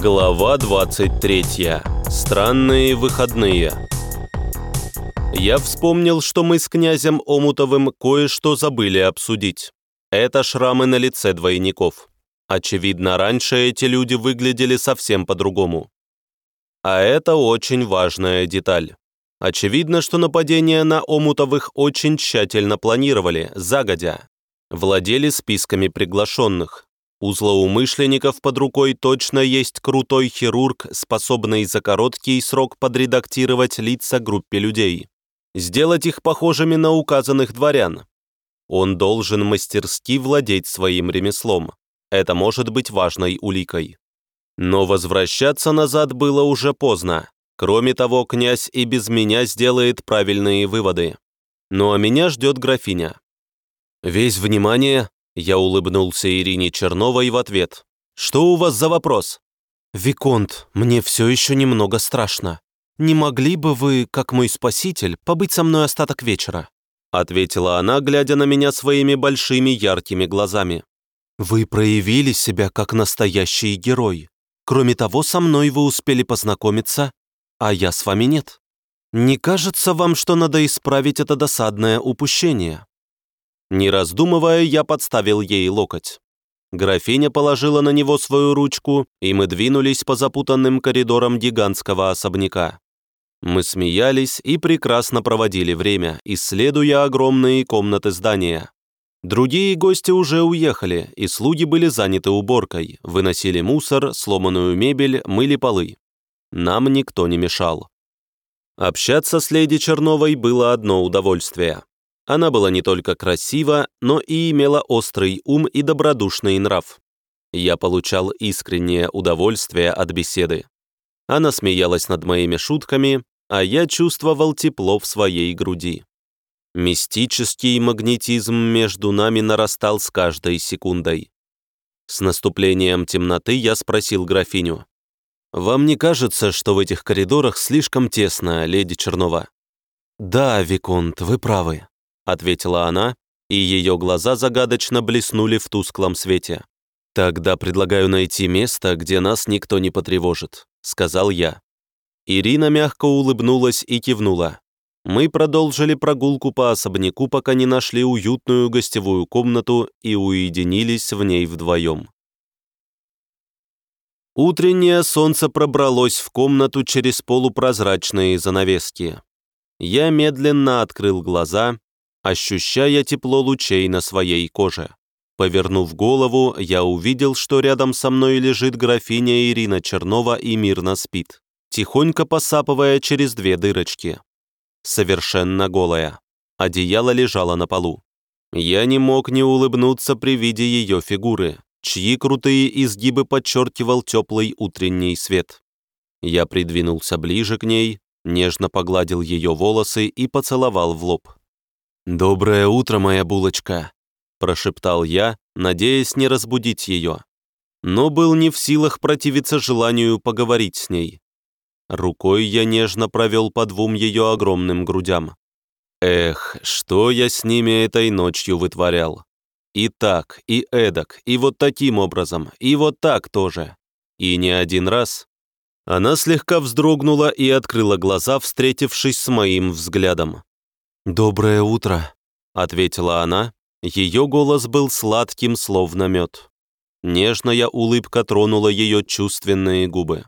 Глава 23. Странные выходные. Я вспомнил, что мы с князем Омутовым кое-что забыли обсудить. Это шрамы на лице двойников. Очевидно, раньше эти люди выглядели совсем по-другому. А это очень важная деталь. Очевидно, что нападение на Омутовых очень тщательно планировали, загодя. Владели списками приглашенных. У злоумышленников под рукой точно есть крутой хирург, способный за короткий срок подредактировать лица группе людей. Сделать их похожими на указанных дворян. Он должен мастерски владеть своим ремеслом. Это может быть важной уликой. Но возвращаться назад было уже поздно. Кроме того, князь и без меня сделает правильные выводы. Ну а меня ждет графиня. Весь внимание, я улыбнулся Ирине Черновой в ответ. «Что у вас за вопрос?» «Виконт, мне все еще немного страшно. Не могли бы вы, как мой спаситель, побыть со мной остаток вечера?» Ответила она, глядя на меня своими большими яркими глазами. «Вы проявили себя как настоящий герой. Кроме того, со мной вы успели познакомиться, а я с вами нет. Не кажется вам, что надо исправить это досадное упущение?» Не раздумывая, я подставил ей локоть. Графиня положила на него свою ручку, и мы двинулись по запутанным коридорам гигантского особняка. Мы смеялись и прекрасно проводили время, исследуя огромные комнаты здания. Другие гости уже уехали, и слуги были заняты уборкой, выносили мусор, сломанную мебель, мыли полы. Нам никто не мешал. Общаться с леди Черновой было одно удовольствие. Она была не только красива, но и имела острый ум и добродушный нрав. Я получал искреннее удовольствие от беседы. Она смеялась над моими шутками, а я чувствовал тепло в своей груди. Мистический магнетизм между нами нарастал с каждой секундой. С наступлением темноты я спросил графиню. «Вам не кажется, что в этих коридорах слишком тесно, леди Чернова?» «Да, Виконт, вы правы», ответила она, и ее глаза загадочно блеснули в тусклом свете. «Тогда предлагаю найти место, где нас никто не потревожит», — сказал я. Ирина мягко улыбнулась и кивнула. Мы продолжили прогулку по особняку, пока не нашли уютную гостевую комнату и уединились в ней вдвоем. Утреннее солнце пробралось в комнату через полупрозрачные занавески. Я медленно открыл глаза ощущая тепло лучей на своей коже. Повернув голову, я увидел, что рядом со мной лежит графиня Ирина Чернова и мирно спит, тихонько посапывая через две дырочки. Совершенно голая. Одеяло лежало на полу. Я не мог не улыбнуться при виде ее фигуры, чьи крутые изгибы подчеркивал теплый утренний свет. Я придвинулся ближе к ней, нежно погладил ее волосы и поцеловал в лоб. «Доброе утро, моя булочка», – прошептал я, надеясь не разбудить ее. Но был не в силах противиться желанию поговорить с ней. Рукой я нежно провел по двум ее огромным грудям. Эх, что я с ними этой ночью вытворял. И так, и эдак, и вот таким образом, и вот так тоже. И не один раз. Она слегка вздрогнула и открыла глаза, встретившись с моим взглядом. «Доброе утро», — ответила она. Ее голос был сладким, словно мед. Нежная улыбка тронула ее чувственные губы.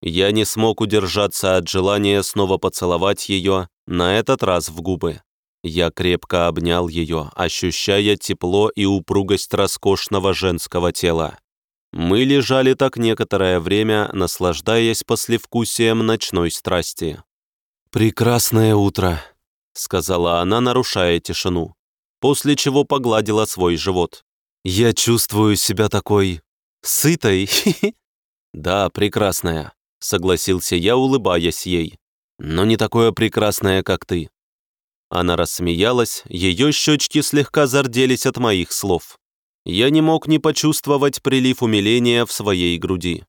Я не смог удержаться от желания снова поцеловать ее, на этот раз в губы. Я крепко обнял ее, ощущая тепло и упругость роскошного женского тела. Мы лежали так некоторое время, наслаждаясь послевкусием ночной страсти. «Прекрасное утро», сказала она, нарушая тишину, после чего погладила свой живот. «Я чувствую себя такой... сытой, «Да, прекрасная», — согласился я, улыбаясь ей. «Но не такое прекрасное, как ты». Она рассмеялась, ее щечки слегка зарделись от моих слов. Я не мог не почувствовать прилив умиления в своей груди.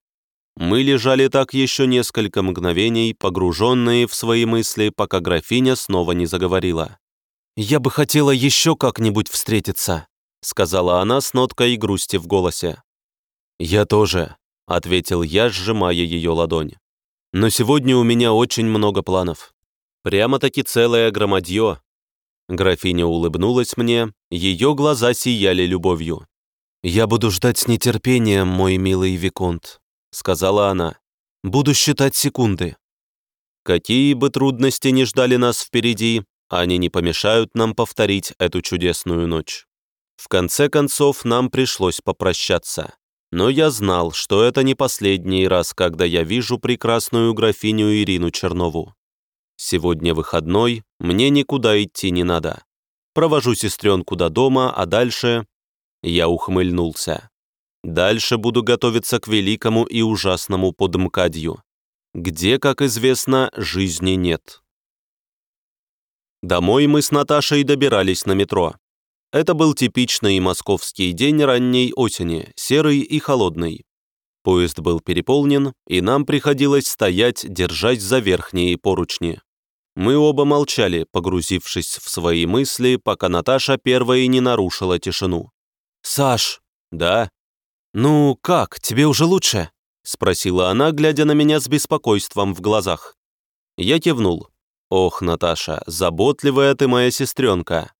Мы лежали так еще несколько мгновений, погруженные в свои мысли, пока графиня снова не заговорила. «Я бы хотела еще как-нибудь встретиться», сказала она с ноткой грусти в голосе. «Я тоже», ответил я, сжимая ее ладонь. «Но сегодня у меня очень много планов. Прямо-таки целое громадье». Графиня улыбнулась мне, ее глаза сияли любовью. «Я буду ждать с нетерпением, мой милый Виконт», — сказала она. «Буду считать секунды». Какие бы трудности ни ждали нас впереди, они не помешают нам повторить эту чудесную ночь. В конце концов, нам пришлось попрощаться. Но я знал, что это не последний раз, когда я вижу прекрасную графиню Ирину Чернову. Сегодня выходной, мне никуда идти не надо. Провожу сестренку до дома, а дальше... Я ухмыльнулся. Дальше буду готовиться к великому и ужасному подмкадью, где, как известно, жизни нет. Домой мы с Наташей добирались на метро. Это был типичный московский день ранней осени, серый и холодный. Поезд был переполнен, и нам приходилось стоять, держась за верхние поручни. Мы оба молчали, погрузившись в свои мысли, пока Наташа первой не нарушила тишину. «Саш!» «Да?» «Ну, как, тебе уже лучше?» — спросила она, глядя на меня с беспокойством в глазах. Я кивнул. «Ох, Наташа, заботливая ты моя сестренка.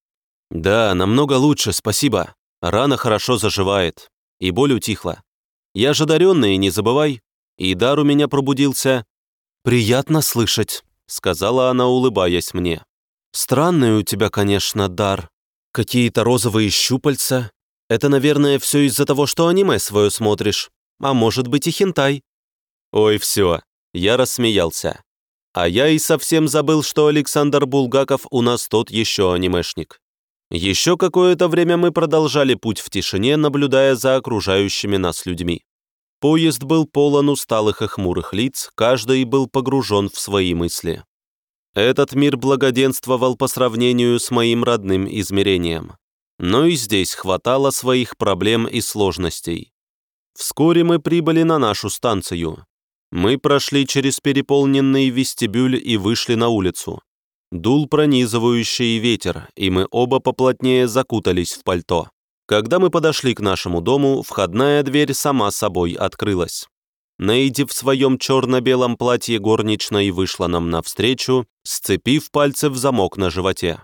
«Да, намного лучше, спасибо. Рана хорошо заживает. И боль утихла. Я же одаренный, не забывай. И дар у меня пробудился». «Приятно слышать», — сказала она, улыбаясь мне. «Странный у тебя, конечно, дар. Какие-то розовые щупальца. Это, наверное, все из-за того, что аниме свое смотришь. А может быть и хентай». «Ой, все». Я рассмеялся. А я и совсем забыл, что Александр Булгаков у нас тот еще анимешник. Еще какое-то время мы продолжали путь в тишине, наблюдая за окружающими нас людьми. Поезд был полон усталых и хмурых лиц, каждый был погружен в свои мысли. Этот мир благоденствовал по сравнению с моим родным измерением. Но и здесь хватало своих проблем и сложностей. Вскоре мы прибыли на нашу станцию. Мы прошли через переполненный вестибюль и вышли на улицу. Дул пронизывающий ветер, и мы оба поплотнее закутались в пальто. Когда мы подошли к нашему дому, входная дверь сама собой открылась. Нейди в своем черно-белом платье горничной вышла нам навстречу, сцепив пальцы в замок на животе.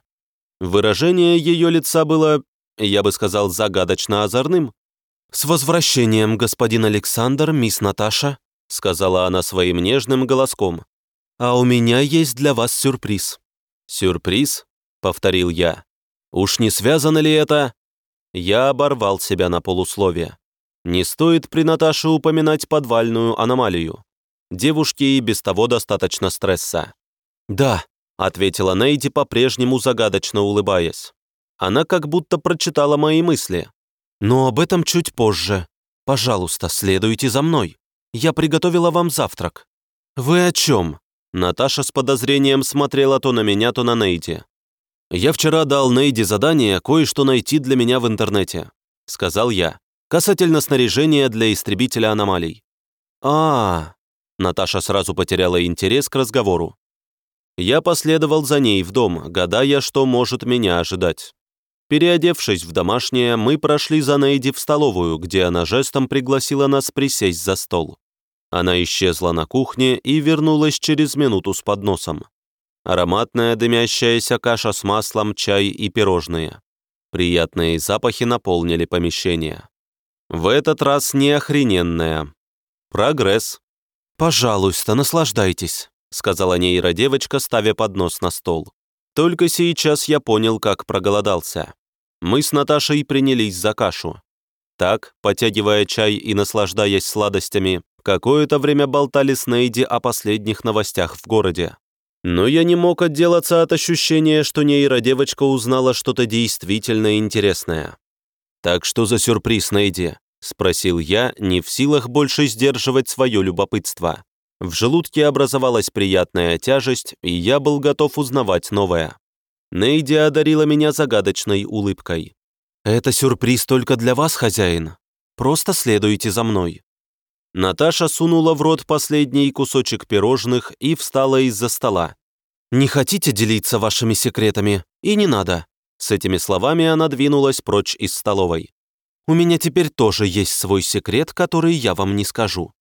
Выражение ее лица было, я бы сказал, загадочно озорным. «С возвращением, господин Александр, мисс Наташа», сказала она своим нежным голоском. «А у меня есть для вас сюрприз». «Сюрприз?» — повторил я. «Уж не связано ли это?» Я оборвал себя на полусловие. Не стоит при Наташе упоминать подвальную аномалию. Девушке и без того достаточно стресса. «Да», — ответила Нейди, по-прежнему загадочно улыбаясь. Она как будто прочитала мои мысли. «Но об этом чуть позже. Пожалуйста, следуйте за мной. Я приготовила вам завтрак». «Вы о чем?» Наташа с подозрением смотрела то на меня, то на Нейди. «Я вчера дал Нейди задание кое-что найти для меня в интернете», — сказал я, касательно снаряжения для истребителя аномалий. а, Наташа сразу потеряла интерес к разговору. Я последовал за ней в дом, гадая, что может меня ожидать. Переодевшись в домашнее, мы прошли за Нейди в столовую, где она жестом пригласила нас присесть за стол. Она исчезла на кухне и вернулась через минуту с подносом. Ароматная дымящаяся каша с маслом, чай и пирожные. Приятные запахи наполнили помещение. В этот раз не охрененная. Прогресс. «Пожалуйста, наслаждайтесь», — сказала нейродевочка, ставя поднос на стол. Только сейчас я понял, как проголодался. Мы с Наташей принялись за кашу. Так, потягивая чай и наслаждаясь сладостями, Какое-то время болтали с Нейди о последних новостях в городе. Но я не мог отделаться от ощущения, что нейродевочка узнала что-то действительно интересное. «Так что за сюрприз, Нейди?» — спросил я, не в силах больше сдерживать свое любопытство. В желудке образовалась приятная тяжесть, и я был готов узнавать новое. Нейди одарила меня загадочной улыбкой. «Это сюрприз только для вас, хозяин. Просто следуйте за мной». Наташа сунула в рот последний кусочек пирожных и встала из-за стола. «Не хотите делиться вашими секретами? И не надо». С этими словами она двинулась прочь из столовой. «У меня теперь тоже есть свой секрет, который я вам не скажу».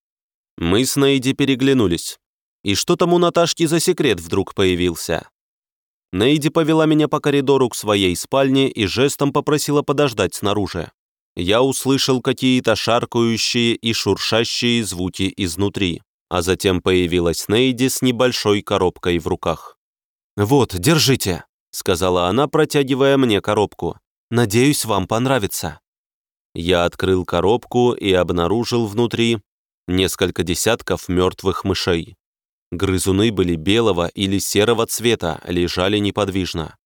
Мы с Нейди переглянулись. И что там у Наташки за секрет вдруг появился? Нейди повела меня по коридору к своей спальне и жестом попросила подождать снаружи. Я услышал какие-то шаркающие и шуршащие звуки изнутри, а затем появилась Нейди с небольшой коробкой в руках. «Вот, держите», — сказала она, протягивая мне коробку. «Надеюсь, вам понравится». Я открыл коробку и обнаружил внутри несколько десятков мертвых мышей. Грызуны были белого или серого цвета, лежали неподвижно.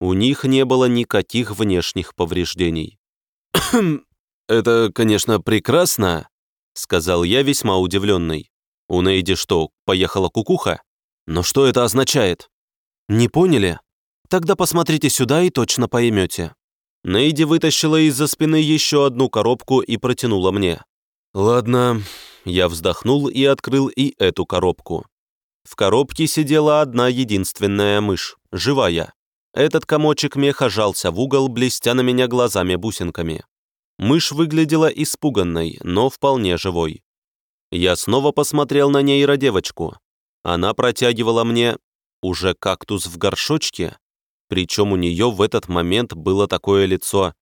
У них не было никаких внешних повреждений. «Это, конечно, прекрасно», — сказал я, весьма удивленный. «У Нейди что, поехала кукуха? Но что это означает?» «Не поняли? Тогда посмотрите сюда и точно поймете». Нейди вытащила из-за спины еще одну коробку и протянула мне. «Ладно». Я вздохнул и открыл и эту коробку. В коробке сидела одна единственная мышь, живая. Этот комочек меха жался в угол, блестя на меня глазами-бусинками. Мышь выглядела испуганной, но вполне живой. Я снова посмотрел на нейродевочку. Она протягивала мне уже кактус в горшочке, причем у нее в этот момент было такое лицо.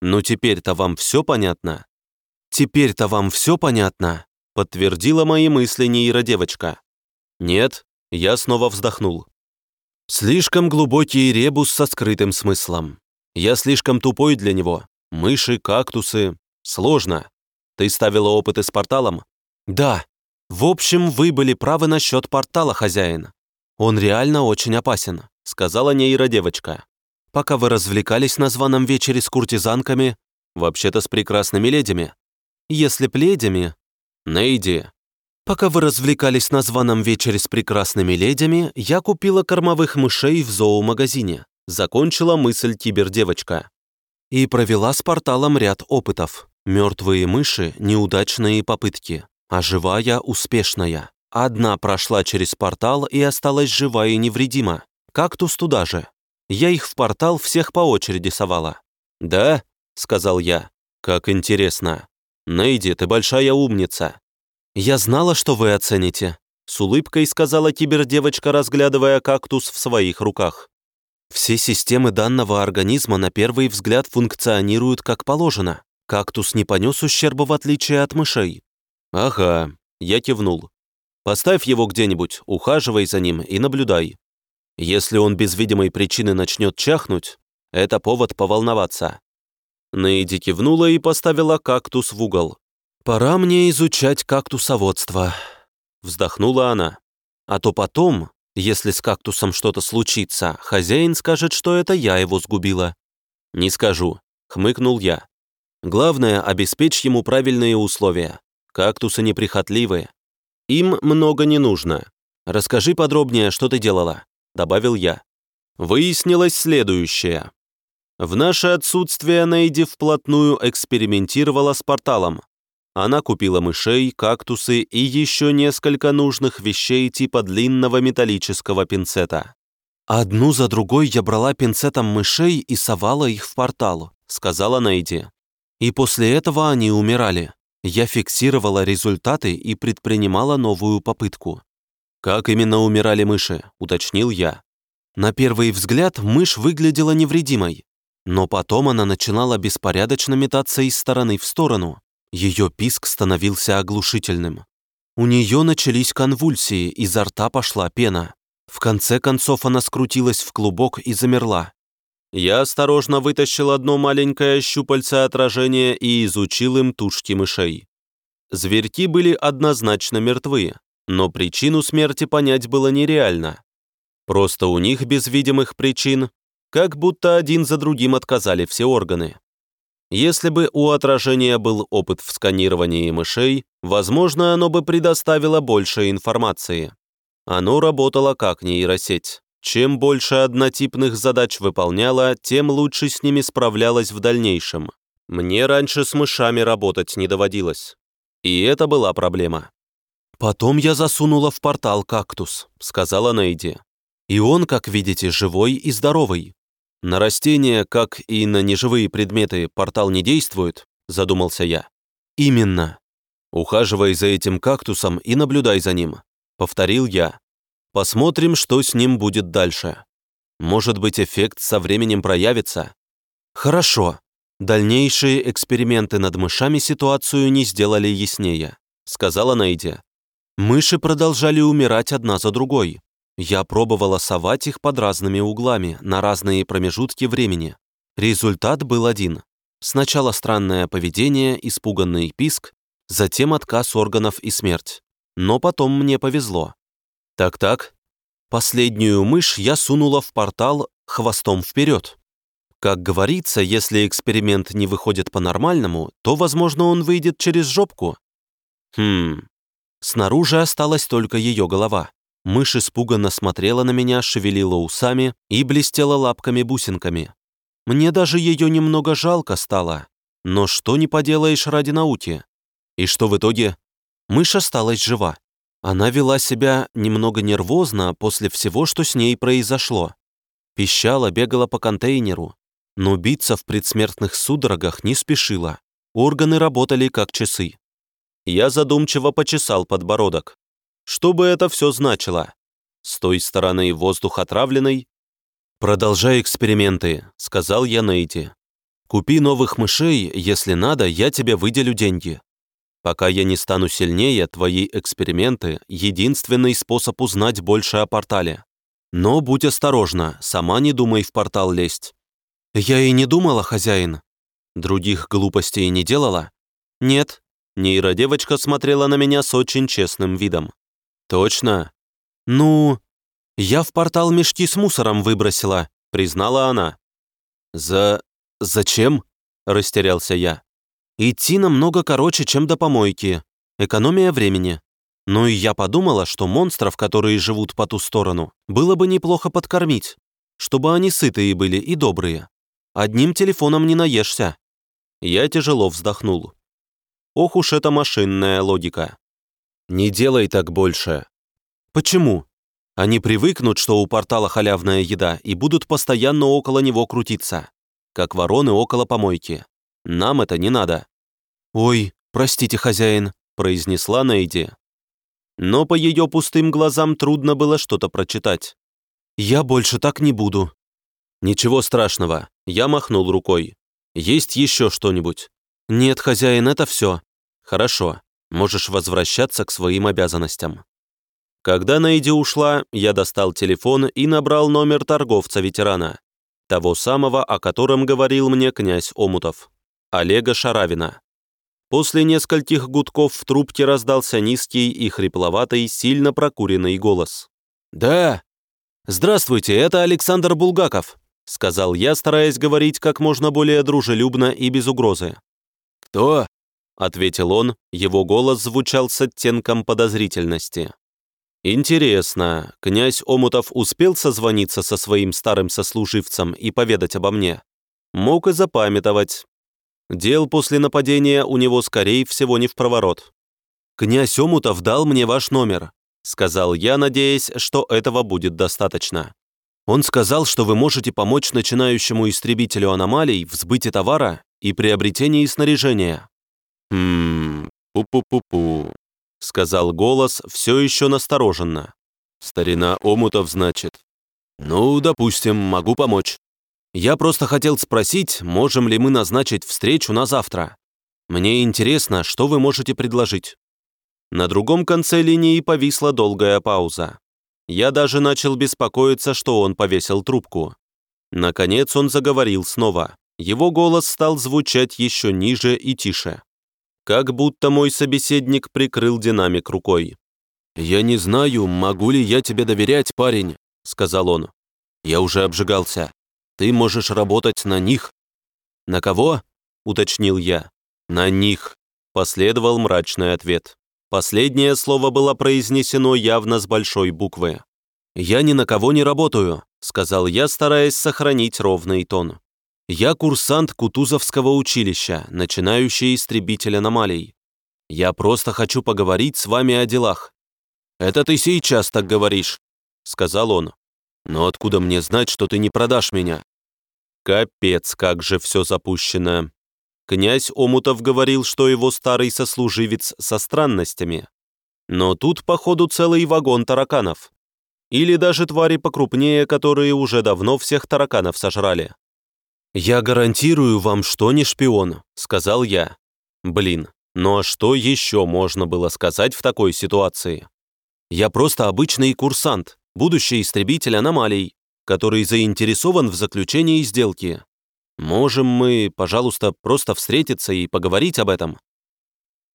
«Ну теперь-то вам все понятно?» «Теперь-то вам все понятно?» подтвердила мои мысли нейродевочка. «Нет», я снова вздохнул. «Слишком глубокий ребус со скрытым смыслом. Я слишком тупой для него. Мыши, кактусы. Сложно. Ты ставила опыты с порталом?» «Да. В общем, вы были правы насчет портала, хозяин. Он реально очень опасен», — сказала нейродевочка. «Пока вы развлекались на званом вечере с куртизанками, вообще-то с прекрасными ледями. Если пледями, Нейди, пока вы развлекались на званом вечере с прекрасными ледями, я купила кормовых мышей в зоомагазине. Закончила мысль кибердевочка. И провела с порталом ряд опытов. Мертвые мыши – неудачные попытки, а живая – успешная. Одна прошла через портал и осталась жива и невредима. Кактус туда же. Я их в портал всех по очереди совала. «Да?» – сказал я. «Как интересно. Нейди, ты большая умница». «Я знала, что вы оцените», — с улыбкой сказала кибердевочка, разглядывая кактус в своих руках. «Все системы данного организма на первый взгляд функционируют как положено. Кактус не понес ущерба в отличие от мышей». «Ага», — я кивнул. «Поставь его где-нибудь, ухаживай за ним и наблюдай. Если он без видимой причины начнет чахнуть, это повод поволноваться. Нейди кивнула и поставила кактус в угол. «Пора мне изучать кактусоводство», — вздохнула она. «А то потом, если с кактусом что-то случится, хозяин скажет, что это я его сгубила». «Не скажу», — хмыкнул я. «Главное, обеспечь ему правильные условия. Кактусы неприхотливые. Им много не нужно. Расскажи подробнее, что ты делала», — добавил я. Выяснилось следующее. В наше отсутствие Нейди вплотную экспериментировала с порталом. Она купила мышей, кактусы и еще несколько нужных вещей типа длинного металлического пинцета. «Одну за другой я брала пинцетом мышей и совала их в портал», — сказала Нейди. «И после этого они умирали. Я фиксировала результаты и предпринимала новую попытку». «Как именно умирали мыши?» — уточнил я. На первый взгляд мышь выглядела невредимой, но потом она начинала беспорядочно метаться из стороны в сторону. Ее писк становился оглушительным. У нее начались конвульсии, изо рта пошла пена. В конце концов она скрутилась в клубок и замерла. Я осторожно вытащил одно маленькое щупальце отражения и изучил им тушки мышей. Зверьки были однозначно мертвы, но причину смерти понять было нереально. Просто у них без видимых причин как будто один за другим отказали все органы. Если бы у отражения был опыт в сканировании мышей, возможно, оно бы предоставило больше информации. Оно работало как нейросеть. Чем больше однотипных задач выполняло, тем лучше с ними справлялась в дальнейшем. Мне раньше с мышами работать не доводилось. И это была проблема. «Потом я засунула в портал кактус», — сказала Нейди. «И он, как видите, живой и здоровый. «На растения, как и на неживые предметы, портал не действует», — задумался я. «Именно. «Ухаживай за этим кактусом и наблюдай за ним», — повторил я. «Посмотрим, что с ним будет дальше. Может быть, эффект со временем проявится?» «Хорошо. Дальнейшие эксперименты над мышами ситуацию не сделали яснее», — сказала Нейди. Мыши продолжали умирать одна за другой. Я пробовала совать их под разными углами, на разные промежутки времени. Результат был один. Сначала странное поведение, испуганный писк, затем отказ органов и смерть. Но потом мне повезло. Так-так. Последнюю мышь я сунула в портал хвостом вперед. Как говорится, если эксперимент не выходит по-нормальному, то, возможно, он выйдет через жопку. Хм. Снаружи осталась только ее голова. Мышь испуганно смотрела на меня, шевелила усами и блестела лапками-бусинками. Мне даже ее немного жалко стало. Но что не поделаешь ради науки? И что в итоге? Мышь осталась жива. Она вела себя немного нервозно после всего, что с ней произошло. Пищала, бегала по контейнеру, но биться в предсмертных судорогах не спешила. Органы работали как часы. Я задумчиво почесал подбородок. Что бы это все значило? С той стороны воздух отравленный? «Продолжай эксперименты», — сказал я Нейти. «Купи новых мышей, если надо, я тебе выделю деньги. Пока я не стану сильнее, твои эксперименты — единственный способ узнать больше о портале. Но будь осторожна, сама не думай в портал лезть». «Я и не думала, хозяин». «Других глупостей не делала?» «Нет». Нейродевочка смотрела на меня с очень честным видом. «Точно?» «Ну...» «Я в портал мешки с мусором выбросила», — признала она. «За... зачем?» — растерялся я. «Идти намного короче, чем до помойки. Экономия времени. Ну и я подумала, что монстров, которые живут по ту сторону, было бы неплохо подкормить, чтобы они сытые были и добрые. Одним телефоном не наешься». Я тяжело вздохнул. Ох уж эта машинная логика. «Не делай так больше». «Почему?» Они привыкнут, что у портала халявная еда, и будут постоянно около него крутиться, как вороны около помойки. Нам это не надо». «Ой, простите, хозяин», — произнесла Нейди. Но по ее пустым глазам трудно было что-то прочитать. «Я больше так не буду». «Ничего страшного», — я махнул рукой. «Есть еще что-нибудь?» «Нет, хозяин, это все». «Хорошо, можешь возвращаться к своим обязанностям». Когда Нейди ушла, я достал телефон и набрал номер торговца-ветерана, того самого, о котором говорил мне князь Омутов, Олега Шаравина. После нескольких гудков в трубке раздался низкий и хрипловатый, сильно прокуренный голос. «Да! Здравствуйте, это Александр Булгаков», сказал я, стараясь говорить как можно более дружелюбно и без угрозы. «Кто?» — ответил он, его голос звучал с оттенком подозрительности. «Интересно, князь Омутов успел созвониться со своим старым сослуживцем и поведать обо мне? Мог и запамятовать. Дел после нападения у него, скорее всего, не в проворот. «Князь Омутов дал мне ваш номер», — сказал я, надеясь, что этого будет достаточно. Он сказал, что вы можете помочь начинающему истребителю аномалий в сбыте товара и приобретении снаряжения. «Хм, пу-пу-пу-пу», — сказал голос все еще настороженно. «Старина Омутов, значит?» «Ну, допустим, могу помочь. Я просто хотел спросить, можем ли мы назначить встречу на завтра. Мне интересно, что вы можете предложить». На другом конце линии повисла долгая пауза. Я даже начал беспокоиться, что он повесил трубку. Наконец он заговорил снова. Его голос стал звучать еще ниже и тише. Как будто мой собеседник прикрыл динамик рукой. «Я не знаю, могу ли я тебе доверять, парень», — сказал он. «Я уже обжигался. Ты можешь работать на них». «На кого?» — уточнил я. «На них», — последовал мрачный ответ. Последнее слово было произнесено явно с большой буквы. «Я ни на кого не работаю», — сказал я, стараясь сохранить ровный тон. «Я курсант Кутузовского училища, начинающий истребитель аномалий. Я просто хочу поговорить с вами о делах». «Это ты сейчас так говоришь», — сказал он. «Но откуда мне знать, что ты не продашь меня?» Капец, как же все запущено. Князь Омутов говорил, что его старый сослуживец со странностями. Но тут, походу, целый вагон тараканов. Или даже твари покрупнее, которые уже давно всех тараканов сожрали. «Я гарантирую вам, что не шпион», — сказал я. Блин, ну а что еще можно было сказать в такой ситуации? Я просто обычный курсант, будущий истребитель аномалий, который заинтересован в заключении сделки. Можем мы, пожалуйста, просто встретиться и поговорить об этом?